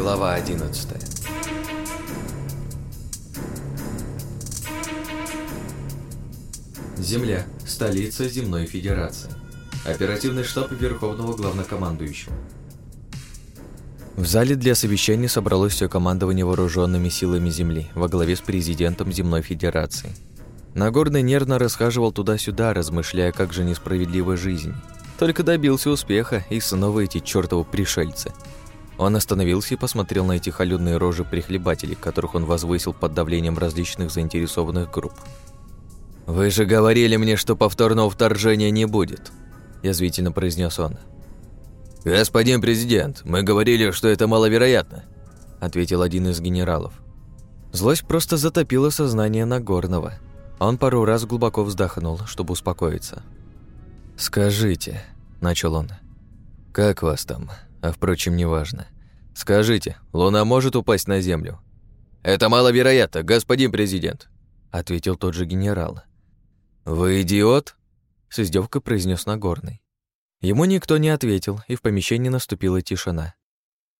Глава 11 Земля. Столица Земной Федерации. Оперативный штаб Верховного Главнокомандующего. В зале для совещаний собралось все командование вооруженными силами Земли во главе с президентом Земной Федерации. Нагорный нервно расхаживал туда-сюда, размышляя, как же несправедлива жизнь. Только добился успеха, и снова эти чертовы пришельцы. Он остановился и посмотрел на эти холодные рожи прихлебателей, которых он возвысил под давлением различных заинтересованных групп. «Вы же говорили мне, что повторного вторжения не будет», – язвительно произнес он. «Господин президент, мы говорили, что это маловероятно», – ответил один из генералов. Злость просто затопила сознание Нагорного. Он пару раз глубоко вздохнул, чтобы успокоиться. «Скажите», – начал он, – «как вас там? А впрочем, неважно. Скажите, Луна может упасть на Землю?» «Это маловероятно, господин президент», – ответил тот же генерал. «Вы идиот?» — с издевкой произнес Нагорный. Ему никто не ответил, и в помещении наступила тишина.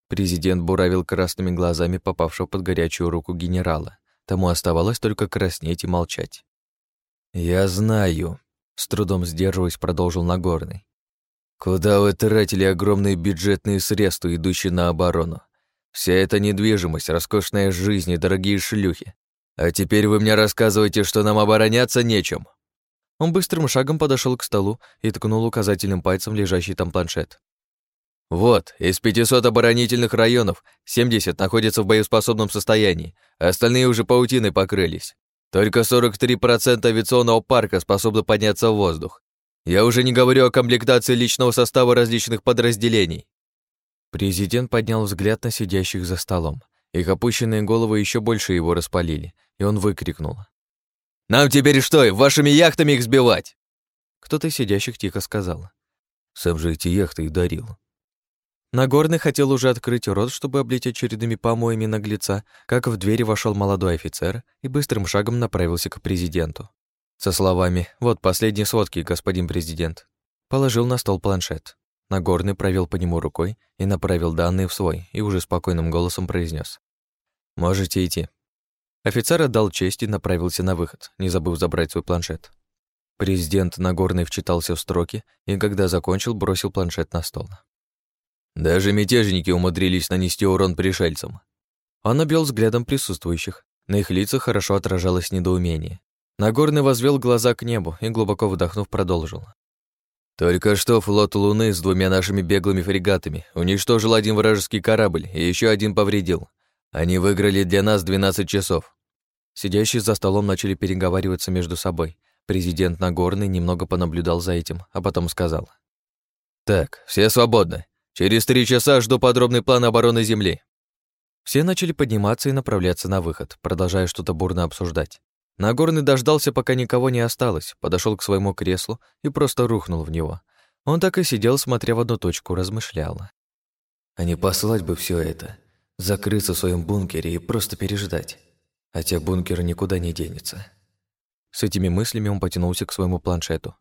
Президент буравил красными глазами попавшего под горячую руку генерала. Тому оставалось только краснеть и молчать. «Я знаю», — с трудом сдерживаясь, продолжил Нагорный. «Куда вы тратили огромные бюджетные средства, идущие на оборону? Вся эта недвижимость, роскошная жизнь и дорогие шлюхи. А теперь вы мне рассказываете, что нам обороняться нечем». Он быстрым шагом подошел к столу и ткнул указательным пальцем лежащий там планшет. «Вот, из 500 оборонительных районов 70 находятся в боеспособном состоянии, остальные уже паутиной покрылись. Только 43% авиационного парка способны подняться в воздух. Я уже не говорю о комплектации личного состава различных подразделений». Президент поднял взгляд на сидящих за столом. Их опущенные головы еще больше его распалили, и он выкрикнул. Нам теперь что, вашими яхтами их сбивать?» Кто-то из сидящих тихо сказал. «Сам же эти яхты и дарил». Нагорный хотел уже открыть рот, чтобы облить очередными помоями наглеца, как в двери вошел молодой офицер и быстрым шагом направился к президенту. Со словами «Вот последние сводки, господин президент». Положил на стол планшет. Нагорный провел по нему рукой и направил данные в свой, и уже спокойным голосом произнес: «Можете идти». Офицер отдал честь и направился на выход, не забыв забрать свой планшет. Президент Нагорный вчитался в строки и, когда закончил, бросил планшет на стол. Даже мятежники умудрились нанести урон пришельцам. Он обвел взглядом присутствующих. На их лицах хорошо отражалось недоумение. Нагорный возвел глаза к небу и, глубоко вдохнув, продолжил. Только что флот Луны с двумя нашими беглыми фрегатами уничтожил один вражеский корабль и еще один повредил. Они выиграли для нас 12 часов. Сидящие за столом начали переговариваться между собой. Президент Нагорный немного понаблюдал за этим, а потом сказал. «Так, все свободны. Через три часа жду подробный план обороны Земли». Все начали подниматься и направляться на выход, продолжая что-то бурно обсуждать. Нагорный дождался, пока никого не осталось, подошел к своему креслу и просто рухнул в него. Он так и сидел, смотря в одну точку, размышлял. «А не послать бы все это закрыться в своем бункере и просто переждать. Хотя бункер никуда не денется. С этими мыслями он потянулся к своему планшету.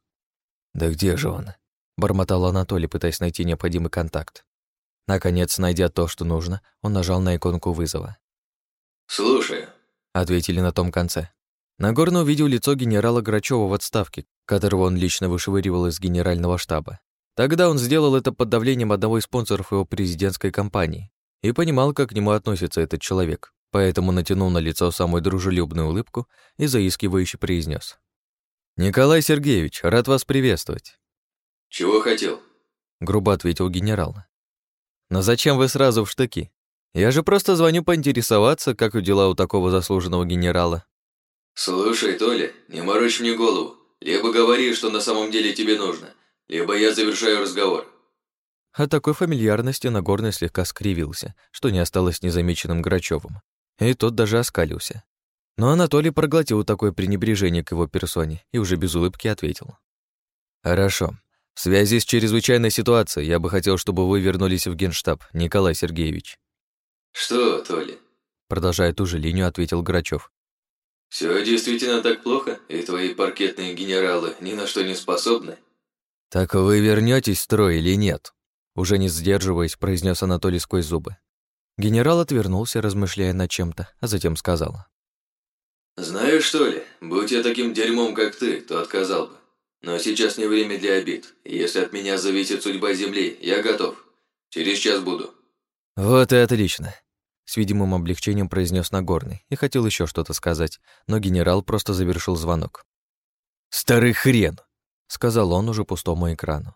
«Да где же он?» – бормотал Анатолий, пытаясь найти необходимый контакт. Наконец, найдя то, что нужно, он нажал на иконку вызова. «Слушаю», — ответили на том конце. Нагорно увидел лицо генерала Грачева в отставке, которого он лично вышвыривал из генерального штаба. Тогда он сделал это под давлением одного из спонсоров его президентской кампании и понимал, как к нему относится этот человек, поэтому натянул на лицо самую дружелюбную улыбку и заискивающе произнес: «Николай Сергеевич, рад вас приветствовать». «Чего хотел?» — грубо ответил генерал. «Но зачем вы сразу в штыки? Я же просто звоню поинтересоваться, как у дела у такого заслуженного генерала». «Слушай, Толя, не морочь мне голову. Либо говори, что на самом деле тебе нужно, либо я завершаю разговор». От такой фамильярности Нагорный слегка скривился, что не осталось незамеченным Грачевым. И тот даже оскалился. Но Анатолий проглотил такое пренебрежение к его персоне и уже без улыбки ответил. «Хорошо. В связи с чрезвычайной ситуацией я бы хотел, чтобы вы вернулись в Генштаб, Николай Сергеевич». «Что, Толя?» Продолжая ту же линию, ответил Грачев. Все действительно так плохо, и твои паркетные генералы ни на что не способны?» «Так вы вернетесь в строй или нет?» Уже не сдерживаясь, произнес Анатолий сквозь зубы. Генерал отвернулся, размышляя над чем-то, а затем сказал. «Знаешь, что ли, будь я таким дерьмом, как ты, то отказал бы. Но сейчас не время для обид. Если от меня зависит судьба Земли, я готов. Через час буду». «Вот и отлично», — с видимым облегчением произнес Нагорный и хотел еще что-то сказать, но генерал просто завершил звонок. «Старый хрен!» — сказал он уже пустому экрану.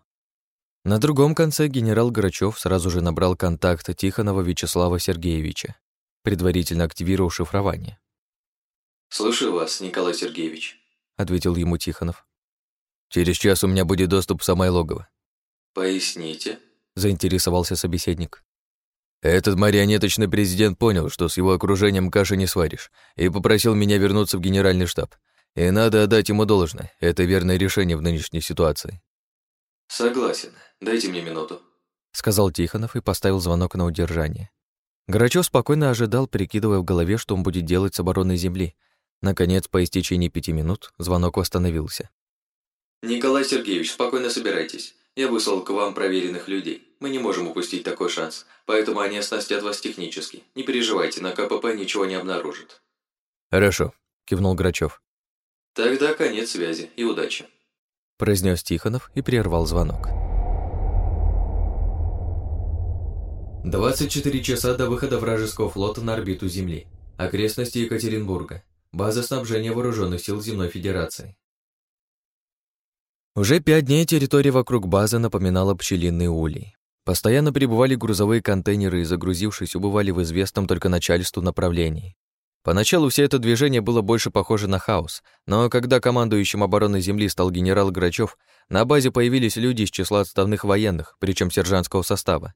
На другом конце генерал Грачев сразу же набрал контакт Тихонова Вячеслава Сергеевича, предварительно активировав шифрование. «Слушаю вас, Николай Сергеевич», — ответил ему Тихонов. «Через час у меня будет доступ в самое логово». «Поясните», — заинтересовался собеседник. «Этот марионеточный президент понял, что с его окружением каши не сваришь, и попросил меня вернуться в генеральный штаб. И надо отдать ему должное, это верное решение в нынешней ситуации». «Согласен. Дайте мне минуту», — сказал Тихонов и поставил звонок на удержание. Грачев спокойно ожидал, прикидывая в голове, что он будет делать с обороной земли. Наконец, по истечении пяти минут, звонок остановился. «Николай Сергеевич, спокойно собирайтесь. Я выслал к вам проверенных людей. Мы не можем упустить такой шанс, поэтому они оснастят вас технически. Не переживайте, на КПП ничего не обнаружат». «Хорошо», — кивнул Грачев. «Тогда конец связи и удачи» произнес Тихонов и прервал звонок. 24 часа до выхода вражеского флота на орбиту Земли. Окрестности Екатеринбурга. База снабжения вооруженных сил Земной Федерации. Уже пять дней территория вокруг базы напоминала пчелиный улей. Постоянно прибывали грузовые контейнеры и, загрузившись, убывали в известном только начальству направлении. Поначалу все это движение было больше похоже на хаос, но когда командующим обороной Земли стал генерал Грачев, на базе появились люди из числа отставных военных, причем сержантского состава.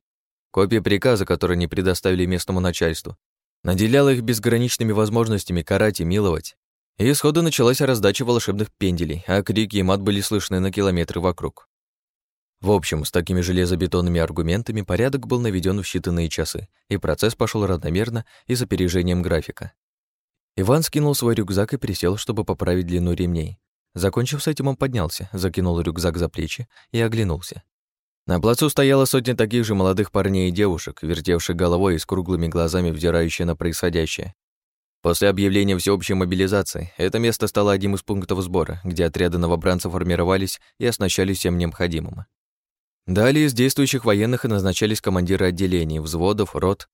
Копия приказа, который они предоставили местному начальству, наделяла их безграничными возможностями карать и миловать. И сходу началась раздача волшебных пенделей, а крики и мат были слышны на километры вокруг. В общем, с такими железобетонными аргументами порядок был наведен в считанные часы, и процесс пошел равномерно и с опережением графика. Иван скинул свой рюкзак и присел, чтобы поправить длину ремней. Закончив с этим, он поднялся, закинул рюкзак за плечи и оглянулся. На плацу стояла сотня таких же молодых парней и девушек, вертевших головой и с круглыми глазами взирающие на происходящее. После объявления всеобщей мобилизации это место стало одним из пунктов сбора, где отряды новобранцев формировались и оснащались всем необходимым. Далее из действующих военных назначались командиры отделений, взводов, рот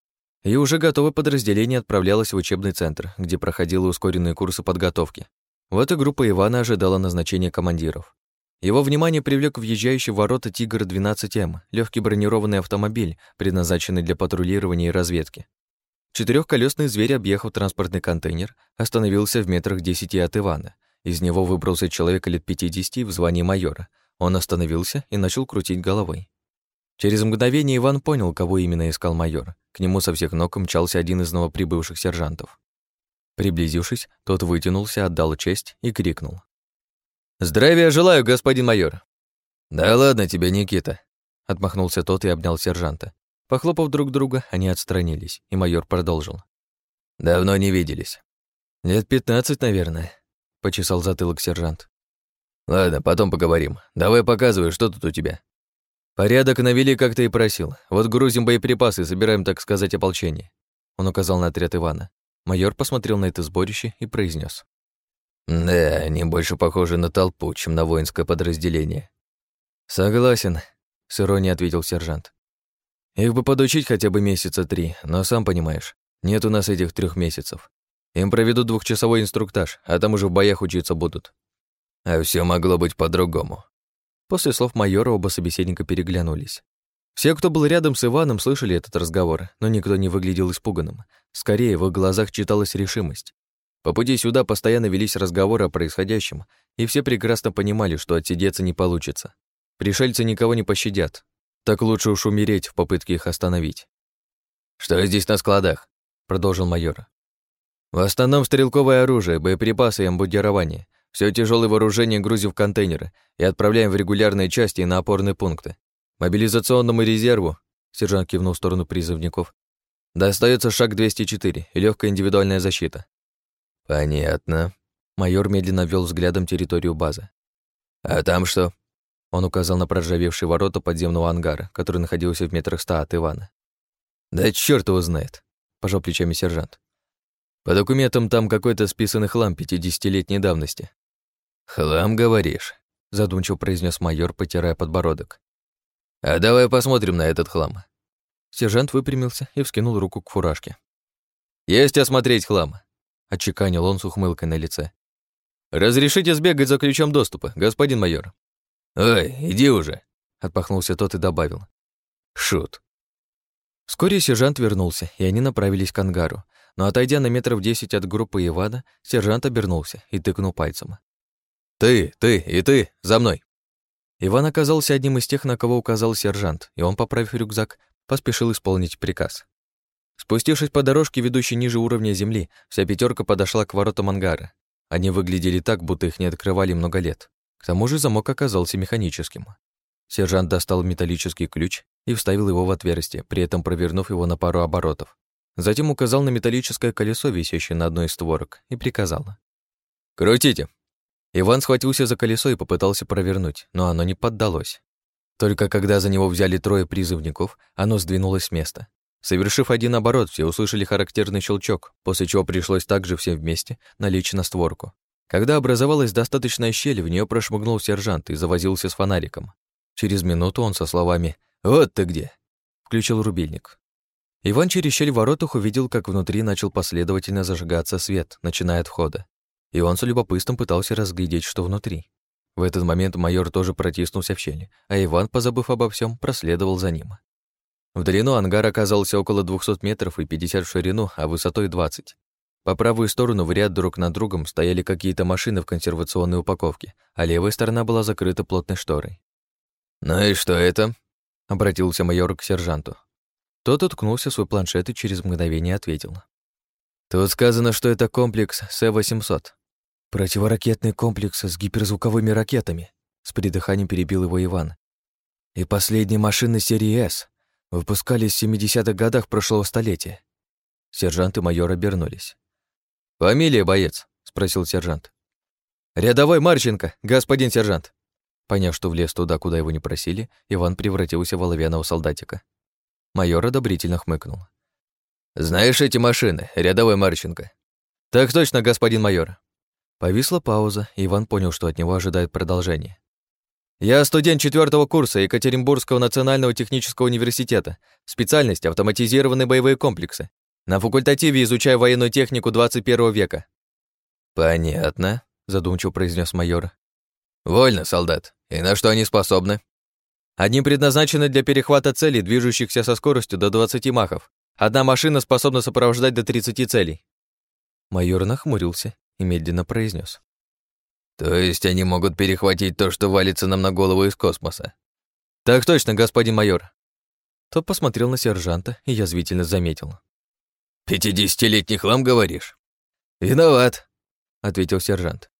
и уже готовое подразделение отправлялось в учебный центр, где проходило ускоренные курсы подготовки. В этой группе Ивана ожидала назначения командиров. Его внимание привлек въезжающий в ворота «Тигр-12М», легкий бронированный автомобиль, предназначенный для патрулирования и разведки. Четырехколесный зверь, объехав транспортный контейнер, остановился в метрах десяти от Ивана. Из него выбрался человек лет 50 в звании майора. Он остановился и начал крутить головой. Через мгновение Иван понял, кого именно искал майор. К нему со всех ног мчался один из новоприбывших сержантов. Приблизившись, тот вытянулся, отдал честь и крикнул. «Здравия желаю, господин майор!» «Да ладно тебе, Никита!» Отмахнулся тот и обнял сержанта. Похлопав друг друга, они отстранились, и майор продолжил. «Давно не виделись». «Лет пятнадцать, наверное», — почесал затылок сержант. «Ладно, потом поговорим. Давай показывай, что тут у тебя». «Порядок навели, как ты и просил. Вот грузим боеприпасы, собираем, так сказать, ополчение». Он указал на отряд Ивана. Майор посмотрел на это сборище и произнес: «Да, они больше похожи на толпу, чем на воинское подразделение». «Согласен», — с иронией ответил сержант. «Их бы подучить хотя бы месяца три, но сам понимаешь, нет у нас этих трех месяцев. Им проведут двухчасовой инструктаж, а там уже в боях учиться будут». «А все могло быть по-другому», После слов майора оба собеседника переглянулись. Все, кто был рядом с Иваном, слышали этот разговор, но никто не выглядел испуганным. Скорее, в их глазах читалась решимость. По пути сюда постоянно велись разговоры о происходящем, и все прекрасно понимали, что отсидеться не получится. Пришельцы никого не пощадят. Так лучше уж умереть в попытке их остановить. «Что здесь на складах?» — продолжил майор. «В основном стрелковое оружие, боеприпасы и амбудирование. Все тяжелое вооружение грузим в контейнеры и отправляем в регулярные части и на опорные пункты. Мобилизационному резерву, сержант кивнул в сторону призывников, достается шаг 204 и легкая индивидуальная защита. Понятно. Майор медленно ввел взглядом территорию базы. А там что? Он указал на проржавевшие ворота подземного ангара, который находился в метрах ста от Ивана. Да черт его знает, пожал плечами сержант. «По документам там какой-то списанный хлам пятидесятилетней давности». «Хлам, говоришь?» — задумчиво произнес майор, потирая подбородок. «А давай посмотрим на этот хлам». Сержант выпрямился и вскинул руку к фуражке. «Есть осмотреть хлам», — отчеканил он с ухмылкой на лице. «Разрешите сбегать за ключом доступа, господин майор?» «Ой, иди уже», — отпахнулся тот и добавил. «Шут». Вскоре сержант вернулся, и они направились к ангару. Но отойдя на метров десять от группы Ивана, сержант обернулся и тыкнул пальцем. «Ты, ты и ты, за мной!» Иван оказался одним из тех, на кого указал сержант, и он, поправив рюкзак, поспешил исполнить приказ. Спустившись по дорожке, ведущей ниже уровня земли, вся пятерка подошла к воротам ангара. Они выглядели так, будто их не открывали много лет. К тому же замок оказался механическим. Сержант достал металлический ключ и вставил его в отверстие, при этом провернув его на пару оборотов. Затем указал на металлическое колесо, висящее на одной из створок, и приказал. «Крутите!» Иван схватился за колесо и попытался провернуть, но оно не поддалось. Только когда за него взяли трое призывников, оно сдвинулось с места. Совершив один оборот, все услышали характерный щелчок, после чего пришлось также всем вместе налечь на створку. Когда образовалась достаточная щель, в нее прошмыгнул сержант и завозился с фонариком. Через минуту он со словами «Вот ты где!» включил рубильник. Иван через щель в воротах увидел, как внутри начал последовательно зажигаться свет, начиная от входа. И он с любопытством пытался разглядеть, что внутри. В этот момент майор тоже протиснулся в щели, а Иван, позабыв обо всем, проследовал за ним. В длину ангар оказался около 200 метров и 50 в ширину, а высотой 20. По правую сторону в ряд друг над другом стояли какие-то машины в консервационной упаковке, а левая сторона была закрыта плотной шторой. «Ну и что это?» — обратился майор к сержанту. Тот уткнулся в свой планшет и через мгновение ответил. «Тут сказано, что это комплекс С-800. Противоракетный комплекс с гиперзвуковыми ракетами», — с придыханием перебил его Иван. «И последние машины серии «С». Выпускались в 70-х годах прошлого столетия. Сержант и майор обернулись. «Фамилия, боец?» — спросил сержант. «Рядовой Марченко, господин сержант». Поняв, что влез туда, куда его не просили, Иван превратился в оловянного солдатика. Майор одобрительно хмыкнул. «Знаешь эти машины, рядовой Марченко?» «Так точно, господин майор». Повисла пауза, и Иван понял, что от него ожидает продолжение. Я студент четвертого курса Екатеринбургского национального технического университета. Специальность — автоматизированные боевые комплексы. На факультативе изучаю военную технику 21 века». «Понятно», — задумчиво произнес майор. «Вольно, солдат. И на что они способны?» «Одни предназначены для перехвата целей, движущихся со скоростью до 20 махов. Одна машина способна сопровождать до 30 целей». Майор нахмурился и медленно произнес: то есть они могут перехватить то, что валится нам на голову из космоса? Так точно, господин майор. Тот посмотрел на сержанта и язвительно заметил. «Пятидесятилетний хлам, говоришь?» «Виноват», — ответил сержант.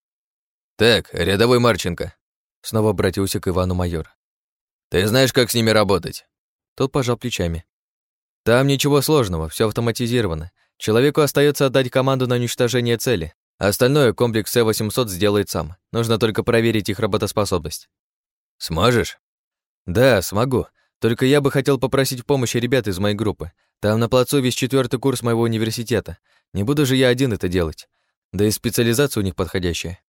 «Так, рядовой Марченко», — снова обратился к Ивану майор. «Ты знаешь, как с ними работать?» Тот пожал плечами. «Там ничего сложного, все автоматизировано. Человеку остается отдать команду на уничтожение цели, Остальное комплекс С-800 сделает сам. Нужно только проверить их работоспособность. Сможешь? Да, смогу. Только я бы хотел попросить помощи ребят из моей группы. Там на плацу весь четвертый курс моего университета. Не буду же я один это делать. Да и специализация у них подходящая.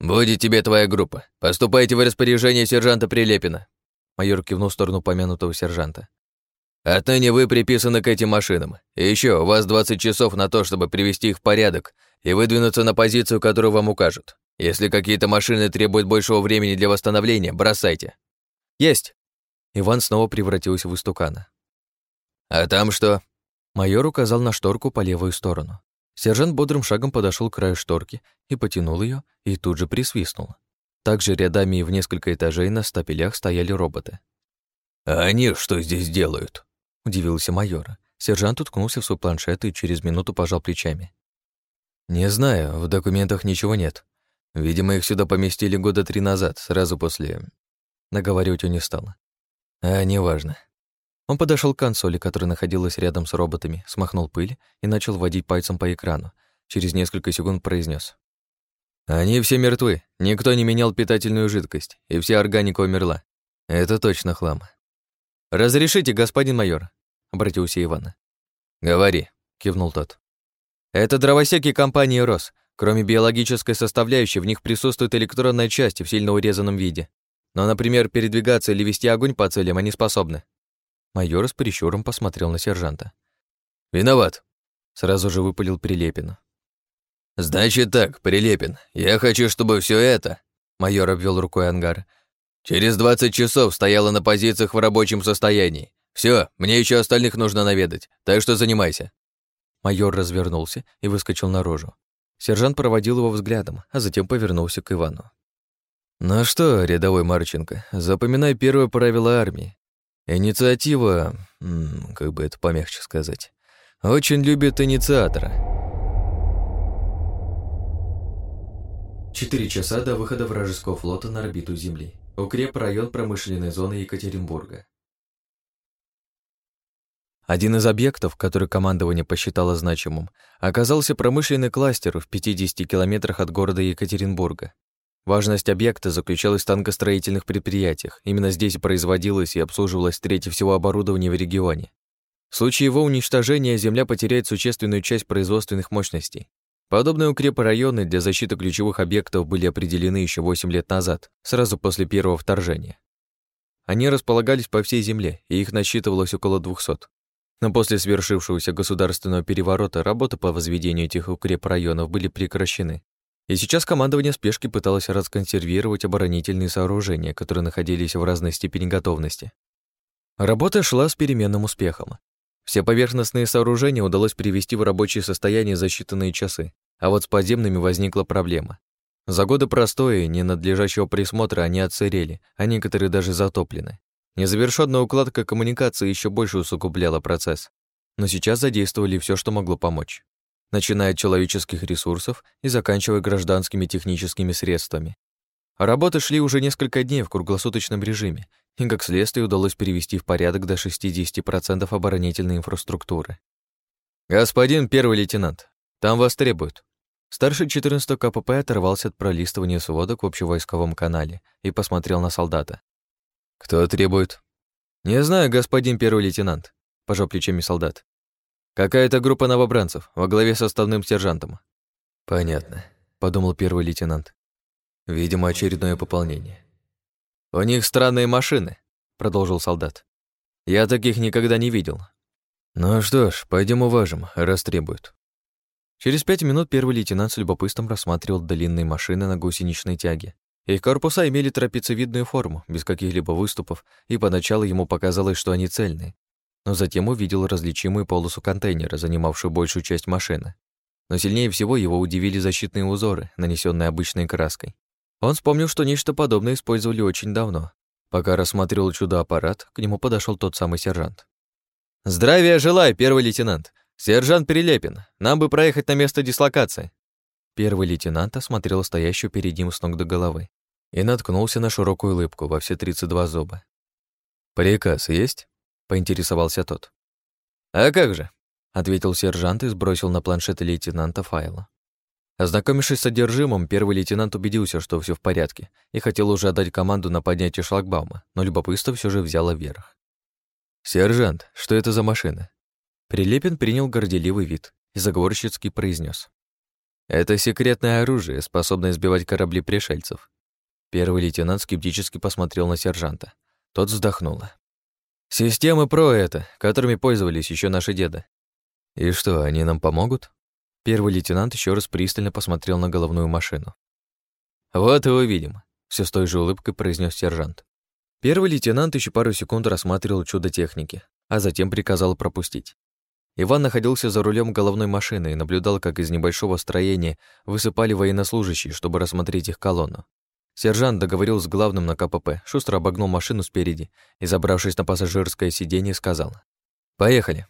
«Будет тебе твоя группа. Поступайте в распоряжение сержанта Прилепина». Майор кивнул в сторону помянутого сержанта. «Отныне вы приписаны к этим машинам. И еще у вас 20 часов на то, чтобы привести их в порядок и выдвинуться на позицию, которую вам укажут. Если какие-то машины требуют большего времени для восстановления, бросайте. Есть. Иван снова превратился в истукана. А там что? Майор указал на шторку по левую сторону. Сержант бодрым шагом подошел к краю шторки и потянул ее, и тут же присвистнул. Также рядами и в несколько этажей на стапелях стояли роботы. «А они что здесь делают?» — удивился майор. Сержант уткнулся в свой планшет и через минуту пожал плечами. «Не знаю, в документах ничего нет. Видимо, их сюда поместили года три назад, сразу после...» Наговаривать он не стал. А, неважно. Он подошел к консоли, которая находилась рядом с роботами, смахнул пыль и начал водить пальцем по экрану. Через несколько секунд произнес: «Они все мертвы, никто не менял питательную жидкость, и вся органика умерла. Это точно хлам». «Разрешите, господин майор», — обратился Иван. «Говори», — кивнул тот. «Это дровосеки компании «Рос». Кроме биологической составляющей, в них присутствует электронная часть в сильно урезанном виде. Но, например, передвигаться или вести огонь по целям они способны». Майор с прищуром посмотрел на сержанта. «Виноват», — сразу же выпалил Прилепин. «Значит так, Прилепин, я хочу, чтобы все это...» Майор обвел рукой ангар. «Через 20 часов стояла на позициях в рабочем состоянии. Все, мне еще остальных нужно наведать, так что занимайся». Майор развернулся и выскочил наружу. Сержант проводил его взглядом, а затем повернулся к Ивану. «Ну что, рядовой Марченко, запоминай первое правило армии. Инициатива, как бы это помягче сказать, очень любит инициатора». Четыре часа до выхода вражеского флота на орбиту Земли. Укреп район промышленной зоны Екатеринбурга. Один из объектов, который командование посчитало значимым, оказался промышленный кластер в 50 километрах от города Екатеринбурга. Важность объекта заключалась в танкостроительных предприятиях. Именно здесь производилось и обслуживалось третье всего оборудование в регионе. В случае его уничтожения земля потеряет существенную часть производственных мощностей. Подобные укрепрайоны для защиты ключевых объектов были определены еще 8 лет назад, сразу после первого вторжения. Они располагались по всей земле, и их насчитывалось около 200. Но после свершившегося государственного переворота работы по возведению этих укрепрайонов были прекращены. И сейчас командование спешки пыталось расконсервировать оборонительные сооружения, которые находились в разной степени готовности. Работа шла с переменным успехом. Все поверхностные сооружения удалось привести в рабочее состояние за считанные часы, а вот с подземными возникла проблема. За годы простоя и ненадлежащего присмотра они отсырели, а некоторые даже затоплены. Незавершенная укладка коммуникации еще больше усугубляла процесс. Но сейчас задействовали все, что могло помочь. Начиная от человеческих ресурсов и заканчивая гражданскими техническими средствами. работы шли уже несколько дней в круглосуточном режиме, и, как следствие, удалось перевести в порядок до 60% оборонительной инфраструктуры. «Господин первый лейтенант, там вас требуют». Старший 14 КПП оторвался от пролистывания сводок в общевойсковом канале и посмотрел на солдата. «Кто требует?» «Не знаю, господин первый лейтенант», — пожал плечами солдат. «Какая-то группа новобранцев во главе с основным сержантом». «Понятно», — подумал первый лейтенант. «Видимо, очередное пополнение». «У них странные машины», — продолжил солдат. «Я таких никогда не видел». «Ну что ж, пойдем уважим, раз требуют». Через пять минут первый лейтенант с любопытством рассматривал длинные машины на гусеничной тяге, их корпуса имели трапециевидную форму, без каких-либо выступов, и поначалу ему показалось, что они цельные. Но затем увидел различимую полосу контейнера, занимавшую большую часть машины. Но сильнее всего его удивили защитные узоры, нанесенные обычной краской. Он вспомнил, что нечто подобное использовали очень давно. Пока рассматривал чудо-аппарат, к нему подошел тот самый сержант. «Здравия желаю, первый лейтенант! Сержант Перелепин, нам бы проехать на место дислокации!» Первый лейтенант осмотрел стоящую перед ним с ног до головы и наткнулся на широкую улыбку во все 32 зуба. «Приказ есть?» — поинтересовался тот. «А как же?» — ответил сержант и сбросил на планшет лейтенанта файла. Ознакомившись с содержимым, первый лейтенант убедился, что все в порядке, и хотел уже отдать команду на поднятие шлагбаума, но любопытство все же взяло верх. «Сержант, что это за машина?» Прилепин принял горделивый вид и заговорщицки произнес: «Это секретное оружие, способное сбивать корабли пришельцев. Первый лейтенант скептически посмотрел на сержанта. Тот вздохнул. «Системы ПРО это, которыми пользовались еще наши деды». «И что, они нам помогут?» Первый лейтенант еще раз пристально посмотрел на головную машину. «Вот и увидим», — все с той же улыбкой произнес сержант. Первый лейтенант еще пару секунд рассматривал чудо техники, а затем приказал пропустить. Иван находился за рулем головной машины и наблюдал, как из небольшого строения высыпали военнослужащие, чтобы рассмотреть их колонну. Сержант договорил с главным на КПП, шустро обогнул машину спереди и, забравшись на пассажирское сиденье, сказал «Поехали».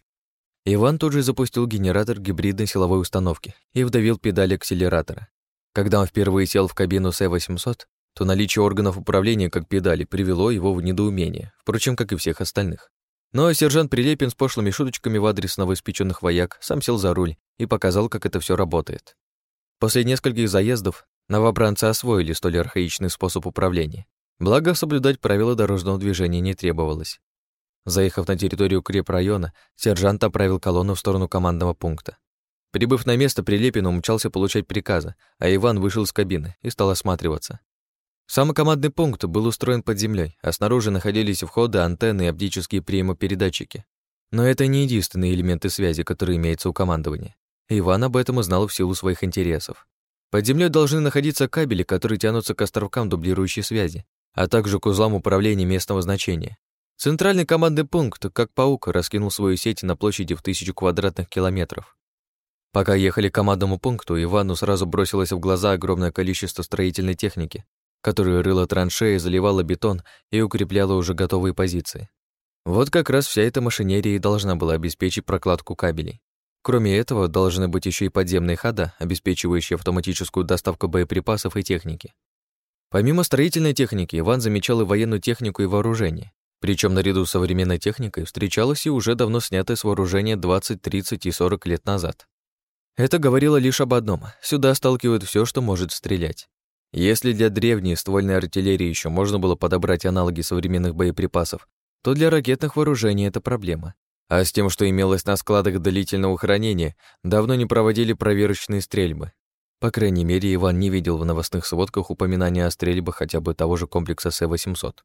Иван тут же запустил генератор гибридной силовой установки и вдавил педали акселератора. Когда он впервые сел в кабину С-800, то наличие органов управления как педали привело его в недоумение, впрочем, как и всех остальных. Но сержант Прилепин с пошлыми шуточками в адрес новоиспеченных вояк сам сел за руль и показал, как это все работает. После нескольких заездов Новобранцы освоили столь архаичный способ управления. Благо, соблюдать правила дорожного движения не требовалось. Заехав на территорию крепрайона, сержант отправил колонну в сторону командного пункта. Прибыв на место, Прилепин умчался получать приказы, а Иван вышел из кабины и стал осматриваться. Сам командный пункт был устроен под землей, а снаружи находились входы, антенны и оптические приемопередатчики. Но это не единственные элементы связи, которые имеются у командования. Иван об этом узнал в силу своих интересов. Под землей должны находиться кабели, которые тянутся к островкам дублирующей связи, а также к узлам управления местного значения. Центральный командный пункт, как паук, раскинул свою сеть на площади в тысячу квадратных километров. Пока ехали к командному пункту, Ивану сразу бросилось в глаза огромное количество строительной техники, которая рыла траншеи, заливала бетон и укрепляла уже готовые позиции. Вот как раз вся эта машинерия и должна была обеспечить прокладку кабелей. Кроме этого, должны быть еще и подземные хода, обеспечивающие автоматическую доставку боеприпасов и техники. Помимо строительной техники, Иван замечал и военную технику и вооружение. Причем наряду с современной техникой встречалось и уже давно снятое с вооружения 20, 30 и 40 лет назад. Это говорило лишь об одном — сюда сталкивают все, что может стрелять. Если для древней ствольной артиллерии еще можно было подобрать аналоги современных боеприпасов, то для ракетных вооружений это проблема. А с тем, что имелось на складах длительного хранения, давно не проводили проверочные стрельбы. По крайней мере, Иван не видел в новостных сводках упоминания о стрельбах хотя бы того же комплекса С-800.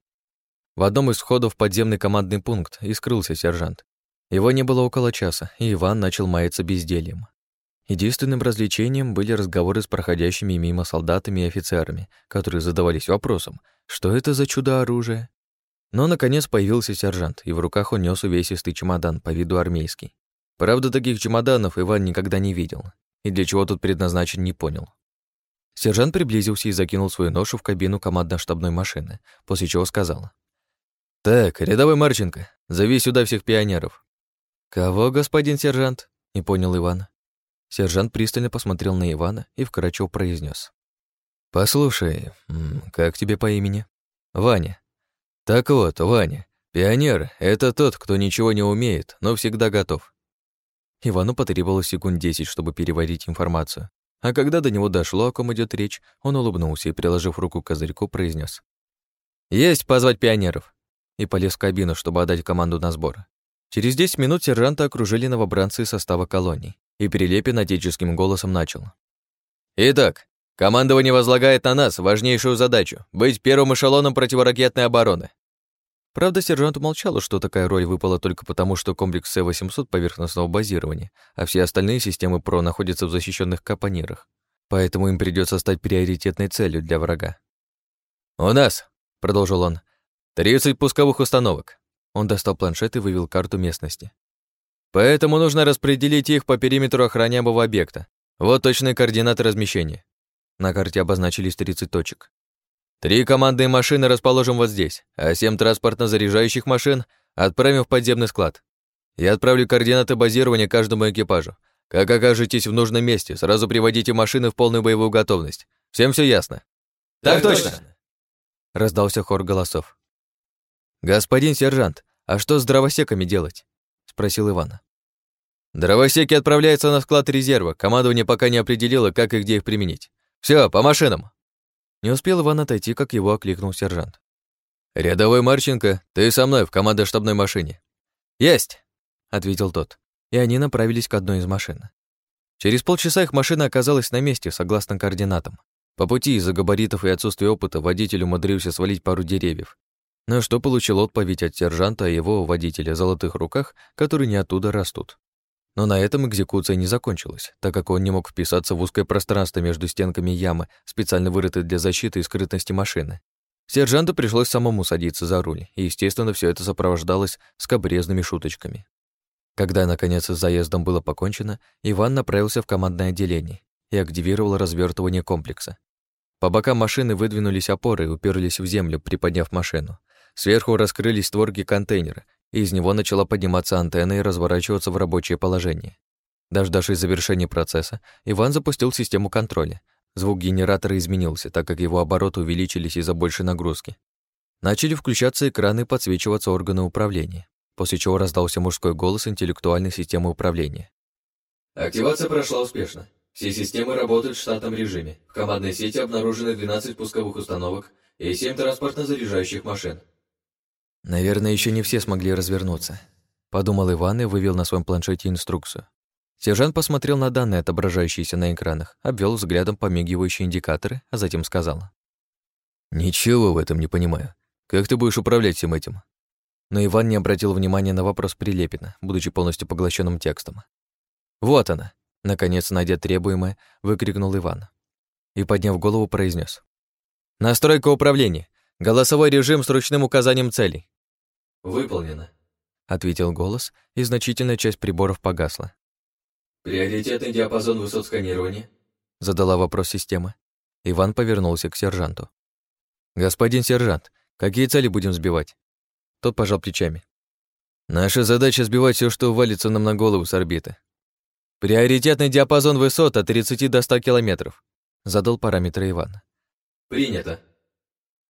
В одном из входов подземный командный пункт и скрылся сержант. Его не было около часа, и Иван начал маяться бездельем. Единственным развлечением были разговоры с проходящими мимо солдатами и офицерами, которые задавались вопросом, что это за чудо-оружие. Но, наконец, появился сержант, и в руках он нес увесистый чемодан по виду армейский. Правда, таких чемоданов Иван никогда не видел, и для чего тут предназначен, не понял. Сержант приблизился и закинул свою ношу в кабину командно-штабной машины, после чего сказал. «Так, рядовой Марченко, зови сюда всех пионеров». «Кого, господин сержант?» — не понял Иван. Сержант пристально посмотрел на Ивана и вкратчиво произнес: «Послушай, как тебе по имени?» «Ваня». «Так вот, Ваня, пионер — это тот, кто ничего не умеет, но всегда готов». Ивану потребовалось секунд десять, чтобы переварить информацию. А когда до него дошло, о ком идет речь, он улыбнулся и, приложив руку к козырьку, произнес: «Есть позвать пионеров!» и полез в кабину, чтобы отдать команду на сбор. Через десять минут сержанта окружили новобранцы состава колоний и Прилепин отеческим голосом начал. «Итак, командование возлагает на нас важнейшую задачу — быть первым эшелоном противоракетной обороны». Правда, сержант умолчал, что такая роль выпала только потому, что комплекс С-800 поверхностного базирования, а все остальные системы ПРО находятся в защищенных капонирах, поэтому им придется стать приоритетной целью для врага. «У нас», — продолжил он, — «30 пусковых установок». Он достал планшет и вывел карту местности. Поэтому нужно распределить их по периметру охраняемого объекта. Вот точные координаты размещения. На карте обозначились 30 точек. Три командные машины расположим вот здесь, а семь транспортно-заряжающих машин отправим в подземный склад. Я отправлю координаты базирования каждому экипажу. Как окажетесь в нужном месте, сразу приводите машины в полную боевую готовность. Всем все ясно? Так, так точно. Раздался хор голосов. Господин сержант, а что с дровосеками делать? спросил Иван. Дровосеки отправляются на склад резерва. Командование пока не определило, как и где их применить. Все, по машинам. Не успел Иван отойти, как его окликнул сержант. «Рядовой Марченко, ты со мной в командо-штабной машине». «Есть!» — ответил тот, и они направились к одной из машин. Через полчаса их машина оказалась на месте, согласно координатам. По пути из-за габаритов и отсутствия опыта водитель умудрился свалить пару деревьев, на что получил отповедь от сержанта и его водителя золотых руках, которые не оттуда растут. Но на этом экзекуция не закончилась, так как он не мог вписаться в узкое пространство между стенками ямы, специально вырытой для защиты и скрытности машины. Сержанту пришлось самому садиться за руль, и, естественно, все это сопровождалось скобрезными шуточками. Когда, наконец, с заездом было покончено, Иван направился в командное отделение и активировал развертывание комплекса. По бокам машины выдвинулись опоры и уперлись в землю, приподняв машину. Сверху раскрылись створки контейнера, из него начала подниматься антенна и разворачиваться в рабочее положение. Дождавшись завершения процесса, Иван запустил систему контроля. Звук генератора изменился, так как его обороты увеличились из-за большей нагрузки. Начали включаться экраны и подсвечиваться органы управления, после чего раздался мужской голос интеллектуальной системы управления. Активация прошла успешно. Все системы работают в штатном режиме. В командной сети обнаружены 12 пусковых установок и 7 транспортно-заряжающих машин. Наверное, еще не все смогли развернуться. Подумал Иван и вывел на своем планшете инструкцию. Сержант посмотрел на данные, отображающиеся на экранах, обвел взглядом помигивающие индикаторы, а затем сказал. «Ничего в этом не понимаю. Как ты будешь управлять всем этим?» Но Иван не обратил внимания на вопрос Прилепина, будучи полностью поглощенным текстом. «Вот она!» — наконец, найдя требуемое, выкрикнул Иван. И, подняв голову, произнес: «Настройка управления. Голосовой режим с ручным указанием целей». «Выполнено», — ответил голос, и значительная часть приборов погасла. «Приоритетный диапазон высот сканирования?» — задала вопрос система. Иван повернулся к сержанту. «Господин сержант, какие цели будем сбивать?» Тот пожал плечами. «Наша задача сбивать все, что валится нам на голову с орбиты». «Приоритетный диапазон высот от 30 до 100 километров», — задал параметры Иван. «Принято».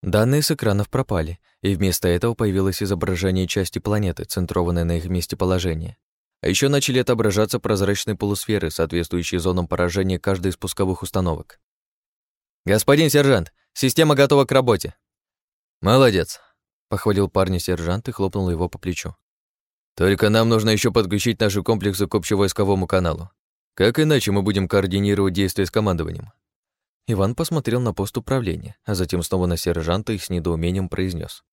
Данные с экранов пропали, и вместо этого появилось изображение части планеты, центрованной на их месте положения. А еще начали отображаться прозрачные полусферы, соответствующие зонам поражения каждой из пусковых установок. «Господин сержант, система готова к работе». «Молодец», — похвалил парня сержант и хлопнул его по плечу. «Только нам нужно еще подключить наши комплексы к общевойсковому каналу. Как иначе мы будем координировать действия с командованием?» Иван посмотрел на пост управления, а затем снова на сержанта и с недоумением произнес: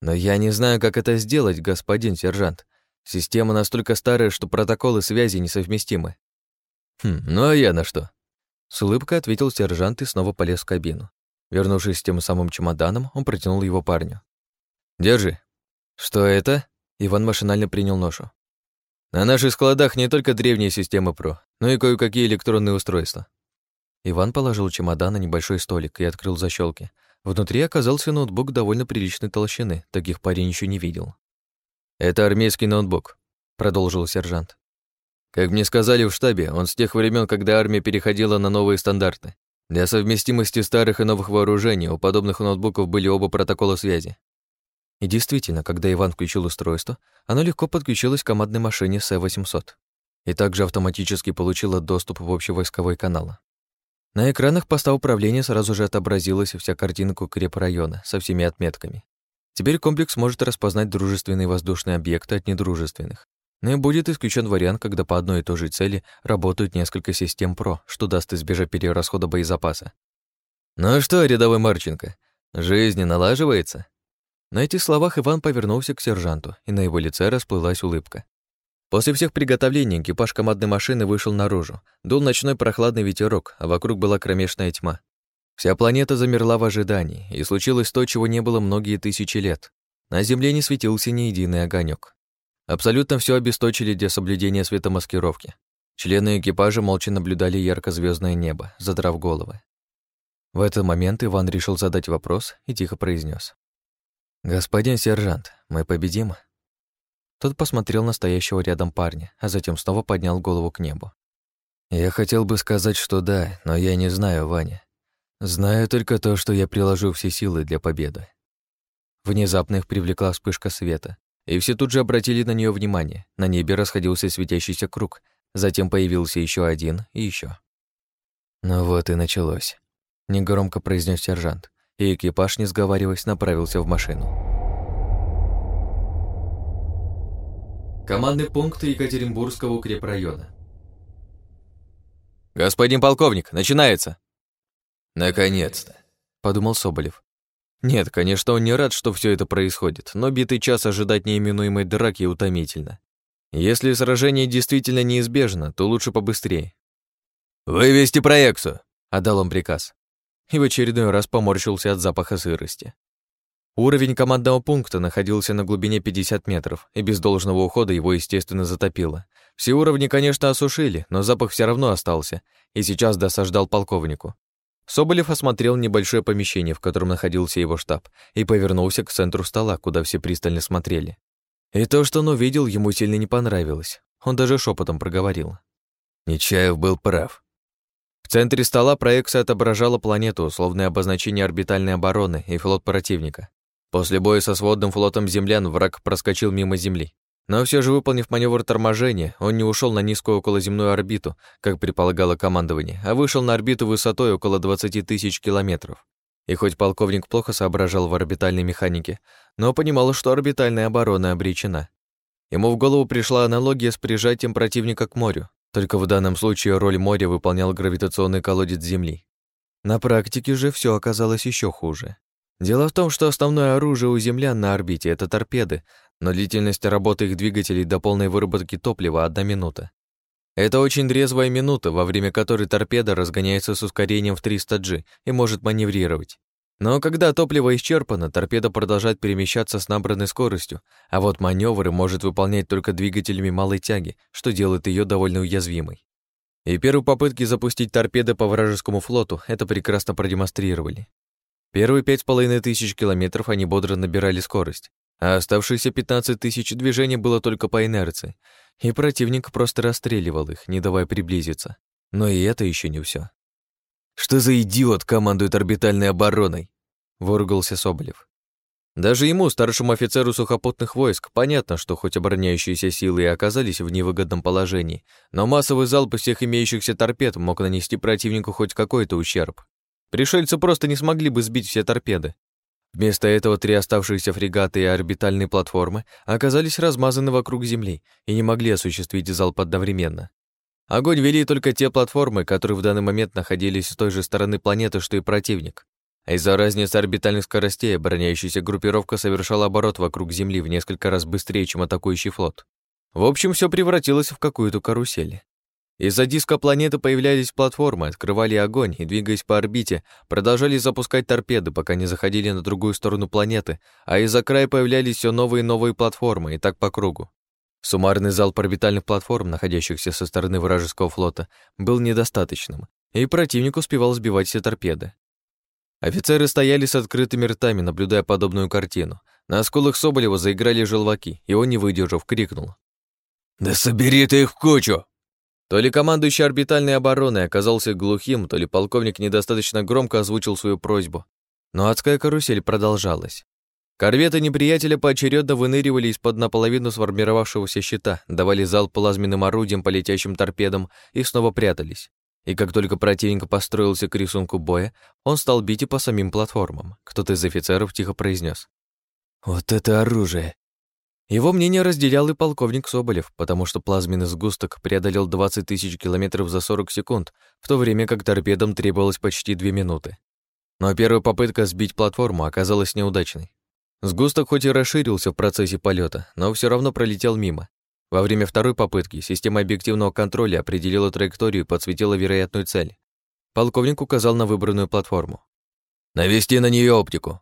«Но я не знаю, как это сделать, господин сержант. Система настолько старая, что протоколы связи несовместимы». «Хм, ну а я на что?» С улыбкой ответил сержант и снова полез в кабину. Вернувшись с тем самым чемоданом, он протянул его парню. «Держи». «Что это?» Иван машинально принял ношу. «На наших складах не только древние системы ПРО, но и кое-какие электронные устройства. Иван положил чемодан на небольшой столик и открыл защелки. Внутри оказался ноутбук довольно приличной толщины, таких парень еще не видел. «Это армейский ноутбук», — продолжил сержант. «Как мне сказали в штабе, он с тех времен, когда армия переходила на новые стандарты. Для совместимости старых и новых вооружений у подобных ноутбуков были оба протокола связи. И действительно, когда Иван включил устройство, оно легко подключилось к командной машине С-800 и также автоматически получило доступ в общевойсковой канал. На экранах поста управления сразу же отобразилась вся картинка укрепрайона со всеми отметками. Теперь комплекс может распознать дружественные воздушные объекты от недружественных. Но и будет исключен вариант, когда по одной и той же цели работают несколько систем ПРО, что даст избежать перерасхода боезапаса. «Ну что, рядовой Марченко, жизнь налаживается?» На этих словах Иван повернулся к сержанту, и на его лице расплылась улыбка. После всех приготовлений экипаж командной машины вышел наружу. Дул ночной прохладный ветерок, а вокруг была кромешная тьма. Вся планета замерла в ожидании, и случилось то, чего не было многие тысячи лет. На Земле не светился ни единый огонек. Абсолютно все обесточили для соблюдения светомаскировки. Члены экипажа молча наблюдали ярко звездное небо, задрав головы. В этот момент Иван решил задать вопрос и тихо произнес: «Господин сержант, мы победим?» Тот посмотрел на стоящего рядом парня, а затем снова поднял голову к небу. «Я хотел бы сказать, что да, но я не знаю, Ваня. Знаю только то, что я приложу все силы для победы». Внезапно их привлекла вспышка света, и все тут же обратили на нее внимание. На небе расходился светящийся круг, затем появился еще один и еще. «Ну вот и началось», — негромко произнес сержант, и экипаж, не сговариваясь, направился в машину. Командный пункт Екатеринбургского укрепрайона. «Господин полковник, начинается!» «Наконец-то!» — подумал Соболев. Нет, конечно, он не рад, что все это происходит, но битый час ожидать неименуемой драки утомительно. Если сражение действительно неизбежно, то лучше побыстрее. «Вывести проекцию!» — отдал он приказ. И в очередной раз поморщился от запаха сырости. Уровень командного пункта находился на глубине 50 метров, и без должного ухода его, естественно, затопило. Все уровни, конечно, осушили, но запах все равно остался, и сейчас досаждал полковнику. Соболев осмотрел небольшое помещение, в котором находился его штаб, и повернулся к центру стола, куда все пристально смотрели. И то, что он увидел, ему сильно не понравилось. Он даже шепотом проговорил. Нечаев был прав. В центре стола проекция отображала планету, условное обозначение орбитальной обороны и флот противника. После боя со сводным флотом землян враг проскочил мимо Земли. Но все же, выполнив маневр торможения, он не ушел на низкую околоземную орбиту, как предполагало командование, а вышел на орбиту высотой около 20 тысяч километров. И хоть полковник плохо соображал в орбитальной механике, но понимал, что орбитальная оборона обречена. Ему в голову пришла аналогия с прижатием противника к морю, только в данном случае роль моря выполнял гравитационный колодец Земли. На практике же все оказалось еще хуже. Дело в том, что основное оружие у землян на орбите — это торпеды, но длительность работы их двигателей до полной выработки топлива — одна минута. Это очень трезвая минута, во время которой торпеда разгоняется с ускорением в 300G и может маневрировать. Но когда топливо исчерпано, торпеда продолжает перемещаться с набранной скоростью, а вот маневры может выполнять только двигателями малой тяги, что делает ее довольно уязвимой. И первые попытки запустить торпеды по вражескому флоту это прекрасно продемонстрировали. Первые пять с половиной тысяч километров они бодро набирали скорость, а оставшиеся 15 тысяч движений было только по инерции, и противник просто расстреливал их, не давая приблизиться. Но и это еще не все. «Что за идиот командует орбитальной обороной?» — выругался Соболев. Даже ему, старшему офицеру сухопутных войск, понятно, что хоть обороняющиеся силы и оказались в невыгодном положении, но массовый залп всех имеющихся торпед мог нанести противнику хоть какой-то ущерб. Пришельцы просто не смогли бы сбить все торпеды. Вместо этого три оставшиеся фрегаты и орбитальные платформы оказались размазаны вокруг Земли и не могли осуществить залп одновременно. Огонь вели только те платформы, которые в данный момент находились с той же стороны планеты, что и противник. А из-за разницы орбитальных скоростей обороняющаяся группировка совершала оборот вокруг Земли в несколько раз быстрее, чем атакующий флот. В общем, все превратилось в какую-то карусель. Из-за диска планеты появлялись платформы, открывали огонь и, двигаясь по орбите, продолжали запускать торпеды, пока не заходили на другую сторону планеты, а из-за края появлялись все новые и новые платформы, и так по кругу. Суммарный залп орбитальных платформ, находящихся со стороны вражеского флота, был недостаточным, и противник успевал сбивать все торпеды. Офицеры стояли с открытыми ртами, наблюдая подобную картину. На осколах Соболева заиграли желваки, и он, не выдержав, крикнул. «Да собери ты их в кучу!» То ли командующий орбитальной обороной оказался глухим, то ли полковник недостаточно громко озвучил свою просьбу. Но адская карусель продолжалась. Корветы неприятеля поочередно выныривали из-под наполовину сформировавшегося щита, давали залп плазменным орудиям по летящим торпедам и снова прятались. И как только противник построился к рисунку боя, он стал бить и по самим платформам. Кто-то из офицеров тихо произнес: «Вот это оружие!» Его мнение разделял и полковник Соболев, потому что плазменный сгусток преодолел 20 тысяч километров за 40 секунд, в то время как торпедам требовалось почти 2 минуты. Но первая попытка сбить платформу оказалась неудачной. Сгусток хоть и расширился в процессе полета, но все равно пролетел мимо. Во время второй попытки система объективного контроля определила траекторию и подсветила вероятную цель. Полковник указал на выбранную платформу. «Навести на нее оптику».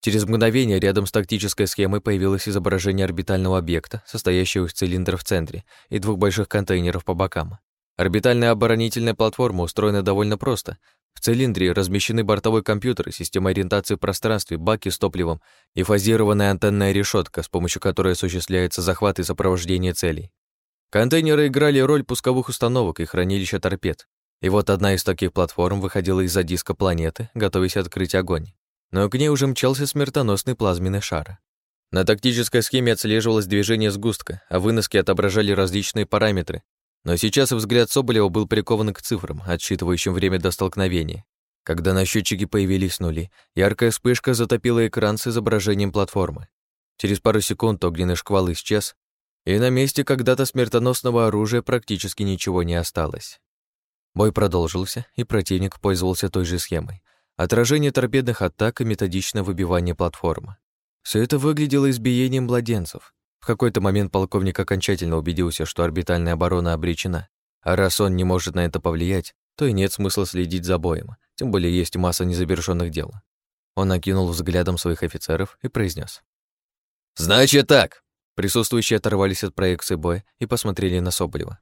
Через мгновение рядом с тактической схемой появилось изображение орбитального объекта, состоящего из цилиндра в центре и двух больших контейнеров по бокам. Орбитальная оборонительная платформа устроена довольно просто. В цилиндре размещены бортовой компьютер, система ориентации в пространстве, баки с топливом и фазированная антенная решетка, с помощью которой осуществляется захват и сопровождение целей. Контейнеры играли роль пусковых установок и хранилища торпед. И вот одна из таких платформ выходила из-за диска планеты, готовясь открыть огонь. Но к ней уже мчался смертоносный плазменный шар. На тактической схеме отслеживалось движение сгустка, а выноски отображали различные параметры, но сейчас взгляд Соболева был прикован к цифрам, отсчитывающим время до столкновения. Когда на счетчике появились нули, яркая вспышка затопила экран с изображением платформы. Через пару секунд огненный шквал исчез, и на месте когда-то смертоносного оружия практически ничего не осталось. Бой продолжился, и противник пользовался той же схемой. Отражение торпедных атак и методичное выбивание платформы. Все это выглядело избиением младенцев. В какой-то момент полковник окончательно убедился, что орбитальная оборона обречена. А раз он не может на это повлиять, то и нет смысла следить за боем, тем более есть масса незавершенных дел. Он окинул взглядом своих офицеров и произнес: «Значит так!» Присутствующие оторвались от проекции боя и посмотрели на Соболева.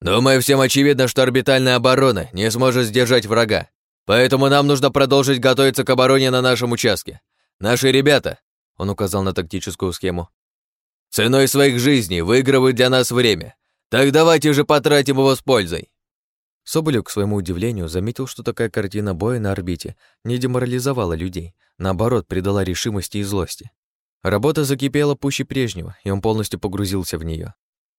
«Думаю, всем очевидно, что орбитальная оборона не сможет сдержать врага, поэтому нам нужно продолжить готовиться к обороне на нашем участке. Наши ребята, он указал на тактическую схему, Ценой своих жизней выигрывают для нас время. Так давайте же потратим его с пользой. Соболев, к своему удивлению, заметил, что такая картина боя на орбите не деморализовала людей, наоборот, придала решимости и злости. Работа закипела пуще прежнего, и он полностью погрузился в нее.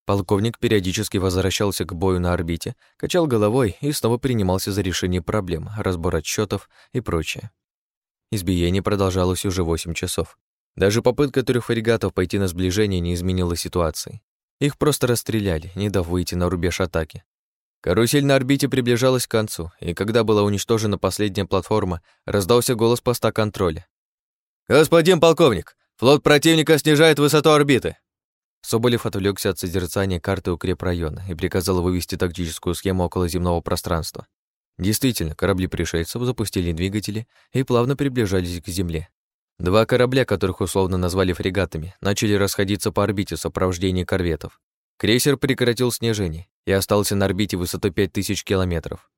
Полковник периодически возвращался к бою на орбите, качал головой и снова принимался за решение проблем, разбор отчетов и прочее. Избиение продолжалось уже 8 часов. Даже попытка трех фрегатов пойти на сближение не изменила ситуации. Их просто расстреляли, не дав выйти на рубеж атаки. Карусель на орбите приближалась к концу, и когда была уничтожена последняя платформа, раздался голос поста контроля. «Господин полковник, флот противника снижает высоту орбиты!» Соболев отвлекся от созерцания карты укрепрайона и приказал вывести тактическую схему околоземного пространства. Действительно, корабли пришельцев запустили двигатели и плавно приближались к Земле. Два корабля, которых условно назвали фрегатами, начали расходиться по орбите в сопровождении корветов. Крейсер прекратил снижение и остался на орбите высотой 5000 километров.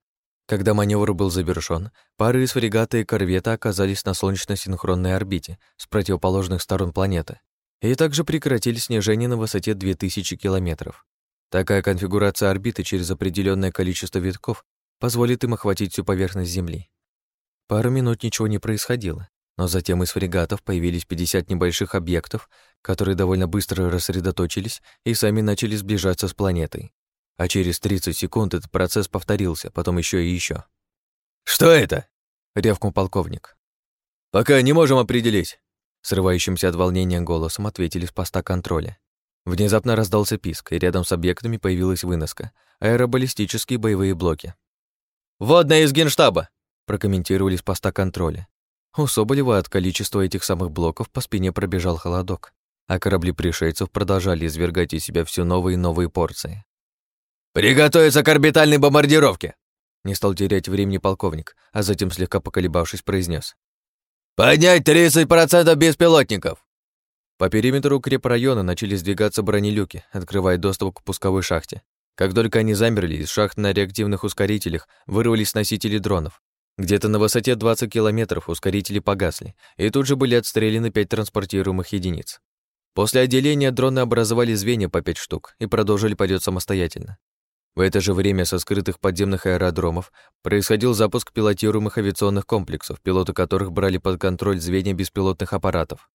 Когда маневр был завершён, пары из фрегата и корвета оказались на солнечно-синхронной орбите с противоположных сторон планеты и также прекратили снижение на высоте 2000 километров. Такая конфигурация орбиты через определенное количество витков позволит им охватить всю поверхность Земли. Пару минут ничего не происходило, но затем из фрегатов появились 50 небольших объектов, которые довольно быстро рассредоточились и сами начали сближаться с планетой. А через 30 секунд этот процесс повторился, потом еще и еще. «Что это?» — рявкнул полковник. «Пока не можем определить», — срывающимся от волнения голосом ответили с поста контроля. Внезапно раздался писк, и рядом с объектами появилась выноска — аэробаллистические боевые блоки. «Водная из генштаба!» — прокомментировали с поста контроля. У Соболева от количества этих самых блоков по спине пробежал холодок, а корабли пришельцев продолжали извергать из себя все новые и новые порции. «Приготовиться к орбитальной бомбардировке!» Не стал терять времени полковник, а затем, слегка поколебавшись, произнес: «Поднять 30% беспилотников!» По периметру укрепрайона начали сдвигаться бронелюки, открывая доступ к пусковой шахте. Как только они замерли, из шахт на реактивных ускорителях вырвались носители дронов. Где-то на высоте 20 километров ускорители погасли, и тут же были отстреляны пять транспортируемых единиц. После отделения дроны образовали звенья по пять штук и продолжили полет самостоятельно. В это же время со скрытых подземных аэродромов происходил запуск пилотируемых авиационных комплексов, пилоты которых брали под контроль звенья беспилотных аппаратов.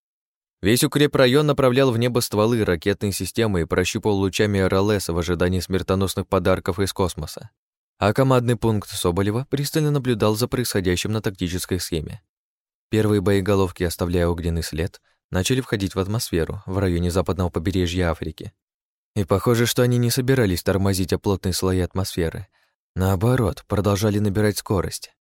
Весь укрепрайон направлял в небо стволы, ракетные системы и прощупал лучами РЛС в ожидании смертоносных подарков из космоса. А командный пункт Соболева пристально наблюдал за происходящим на тактической схеме. Первые боеголовки, оставляя огненный след, начали входить в атмосферу в районе западного побережья Африки. И похоже, что они не собирались тормозить оплотные слои атмосферы. Наоборот, продолжали набирать скорость.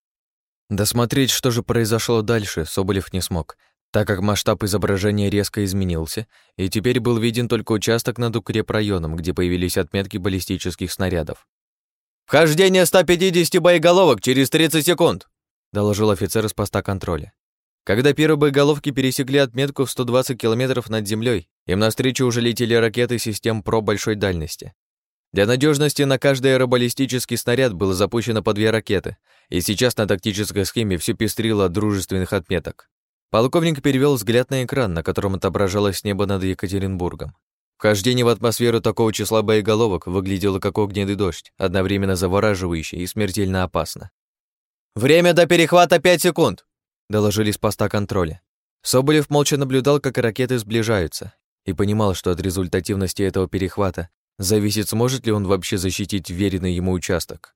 Досмотреть, что же произошло дальше, Соболев не смог, так как масштаб изображения резко изменился, и теперь был виден только участок над укрепрайоном, где появились отметки баллистических снарядов. «Вхождение 150 боеголовок через 30 секунд!» доложил офицер из поста контроля. Когда первые боеголовки пересекли отметку в 120 километров над землей, им навстречу уже летели ракеты систем ПРО большой дальности. Для надежности на каждый аэробаллистический снаряд было запущено по две ракеты, и сейчас на тактической схеме все пестрило от дружественных отметок. Полковник перевел взгляд на экран, на котором отображалось небо над Екатеринбургом. Вхождение в атмосферу такого числа боеголовок выглядело как огненный дождь, одновременно завораживающий и смертельно опасно. «Время до перехвата пять секунд!» Доложили с поста контроля. Соболев молча наблюдал, как ракеты сближаются, и понимал, что от результативности этого перехвата зависит, сможет ли он вообще защитить веренный ему участок.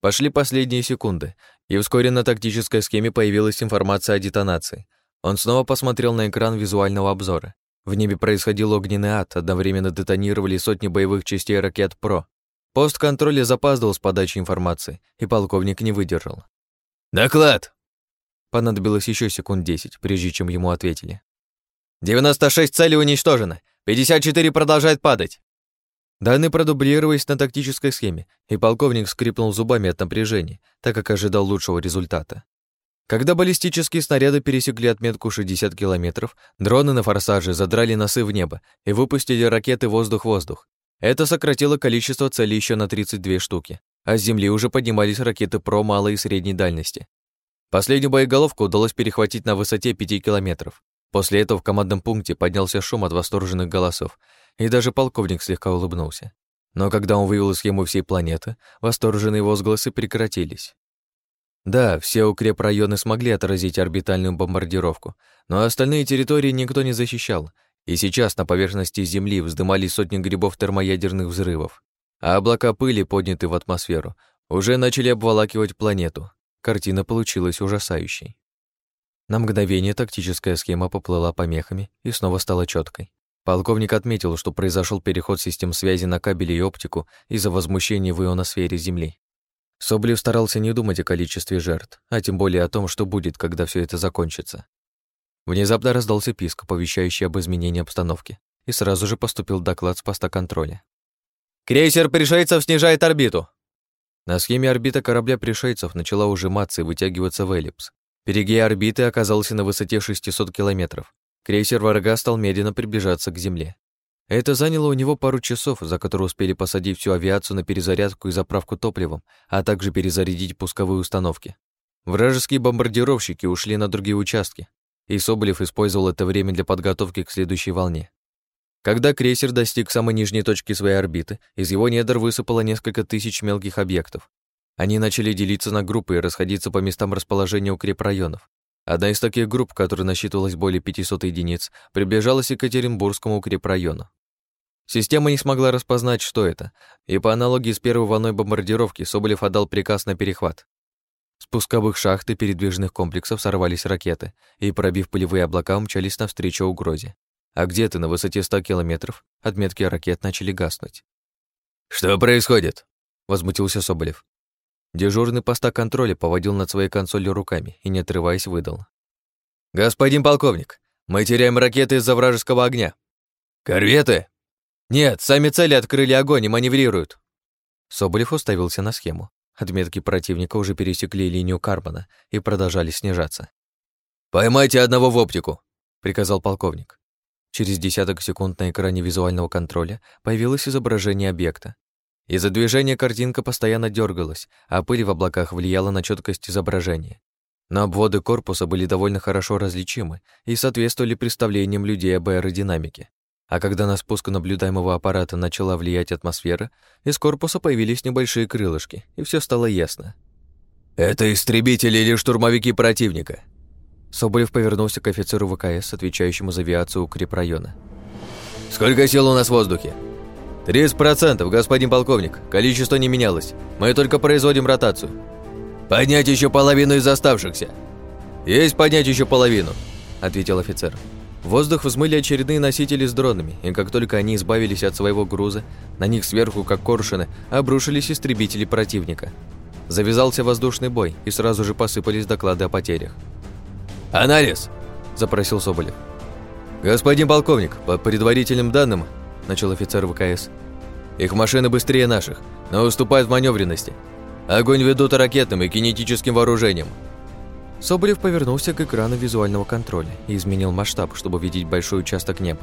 Пошли последние секунды, и вскоре на тактической схеме появилась информация о детонации. Он снова посмотрел на экран визуального обзора. В небе происходил огненный ад, одновременно детонировали сотни боевых частей ракет «Про». Пост контроля запаздывал с подачей информации, и полковник не выдержал. «Доклад!» Понадобилось еще секунд десять, прежде чем ему ответили. 96 целей уничтожено, 54 продолжает падать. Данные продублировались на тактической схеме, и полковник скрипнул зубами от напряжения, так как ожидал лучшего результата. Когда баллистические снаряды пересекли отметку 60 километров, дроны на форсаже задрали носы в небо и выпустили ракеты воздух-воздух. Это сократило количество целей еще на 32 штуки, а с Земли уже поднимались ракеты ПРО малой и средней дальности. Последнюю боеголовку удалось перехватить на высоте 5 километров. После этого в командном пункте поднялся шум от восторженных голосов, и даже полковник слегка улыбнулся. Но когда он вывел схему всей планеты, восторженные возгласы прекратились. Да, все укрепрайоны смогли отразить орбитальную бомбардировку, но остальные территории никто не защищал, и сейчас на поверхности Земли вздымались сотни грибов термоядерных взрывов, а облака пыли, поднятые в атмосферу, уже начали обволакивать планету, Картина получилась ужасающей. На мгновение тактическая схема поплыла помехами и снова стала четкой. Полковник отметил, что произошел переход систем связи на кабели и оптику из-за возмущения в ионосфере Земли. Соболев старался не думать о количестве жертв, а тем более о том, что будет, когда все это закончится. Внезапно раздался писк, оповещающий об изменении обстановки, и сразу же поступил доклад с поста контроля. «Крейсер пришельцев снижает орбиту!» На схеме орбита корабля пришельцев начала ужиматься и вытягиваться в эллипс. Перигей орбиты оказался на высоте 600 километров. Крейсер врага стал медленно приближаться к Земле. Это заняло у него пару часов, за которые успели посадить всю авиацию на перезарядку и заправку топливом, а также перезарядить пусковые установки. Вражеские бомбардировщики ушли на другие участки, и Соболев использовал это время для подготовки к следующей волне. Когда крейсер достиг самой нижней точки своей орбиты, из его недр высыпало несколько тысяч мелких объектов. Они начали делиться на группы и расходиться по местам расположения укрепрайонов. Одна из таких групп, которая насчитывалась более 500 единиц, приближалась к Екатеринбургскому укрепрайону. Система не смогла распознать, что это, и по аналогии с первой волной бомбардировки Соболев отдал приказ на перехват. С пусковых шахт и передвижных комплексов сорвались ракеты и, пробив пылевые облака, умчались навстречу угрозе. А где-то на высоте 100 километров отметки ракет начали гаснуть. «Что происходит?» — возмутился Соболев. Дежурный поста контроля поводил над своей консолью руками и, не отрываясь, выдал. «Господин полковник, мы теряем ракеты из-за вражеского огня». «Корветы?» «Нет, сами цели открыли огонь и маневрируют». Соболев уставился на схему. Отметки противника уже пересекли линию Карбона и продолжали снижаться. «Поймайте одного в оптику», — приказал полковник. Через десяток секунд на экране визуального контроля появилось изображение объекта. Из-за движения картинка постоянно дергалась, а пыль в облаках влияла на четкость изображения. Но обводы корпуса были довольно хорошо различимы и соответствовали представлениям людей об аэродинамике. А когда на спуск наблюдаемого аппарата начала влиять атмосфера, из корпуса появились небольшие крылышки, и все стало ясно. «Это истребители или штурмовики противника?» Соболев повернулся к офицеру ВКС, отвечающему за авиацию укрепрайона. «Сколько сил у нас в воздухе?» «30 процентов, господин полковник. Количество не менялось. Мы только производим ротацию». «Поднять еще половину из оставшихся». «Есть поднять еще половину», — ответил офицер. В воздух взмыли очередные носители с дронами, и как только они избавились от своего груза, на них сверху, как коршуны, обрушились истребители противника. Завязался воздушный бой, и сразу же посыпались доклады о потерях. «Анализ!» – запросил Соболев. «Господин полковник, по предварительным данным, – начал офицер ВКС, – их машины быстрее наших, но уступают в маневренности. Огонь ведут ракетным и кинетическим вооружением. Соболев повернулся к экрану визуального контроля и изменил масштаб, чтобы видеть большой участок неба.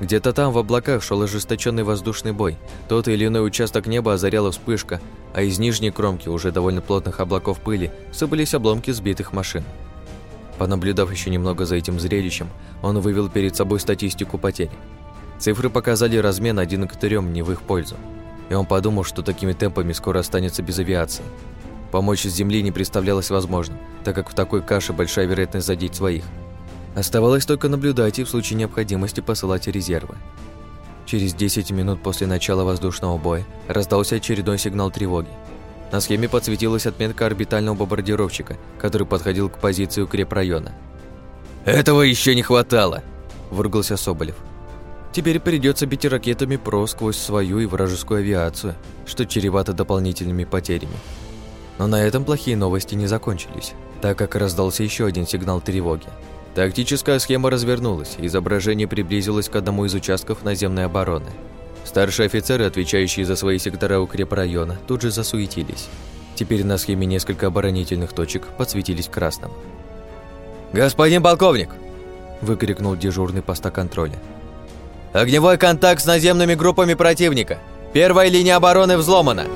Где-то там в облаках шел ожесточенный воздушный бой. Тот или иной участок неба озаряла вспышка, а из нижней кромки уже довольно плотных облаков пыли сыпались обломки сбитых машин. Понаблюдав еще немного за этим зрелищем, он вывел перед собой статистику потерь. Цифры показали размен один к трем не в их пользу, и он подумал, что такими темпами скоро останется без авиации. Помочь с земли не представлялось возможным, так как в такой каше большая вероятность задеть своих. Оставалось только наблюдать и в случае необходимости посылать резервы. Через 10 минут после начала воздушного боя раздался очередной сигнал тревоги. На схеме подсветилась отметка орбитального бомбардировщика, который подходил к позиции укрепрайона. «Этого еще не хватало!» – выругался Соболев. Теперь придется бить ракетами ПРО сквозь свою и вражескую авиацию, что чревато дополнительными потерями. Но на этом плохие новости не закончились, так как раздался еще один сигнал тревоги. Тактическая схема развернулась, изображение приблизилось к одному из участков наземной обороны – Старшие офицеры, отвечающие за свои сектора укрепрайона, тут же засуетились. Теперь на схеме несколько оборонительных точек подсветились красным. «Господин полковник!» – выкрикнул дежурный поста контроля. «Огневой контакт с наземными группами противника! Первая линия обороны взломана!»